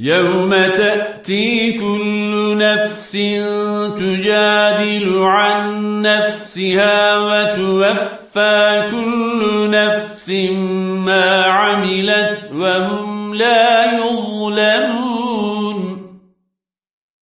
يوم تأتي كل نفس تجادل عن نفسها وتوفى كل نفس ما عملت وهم لا يظلمون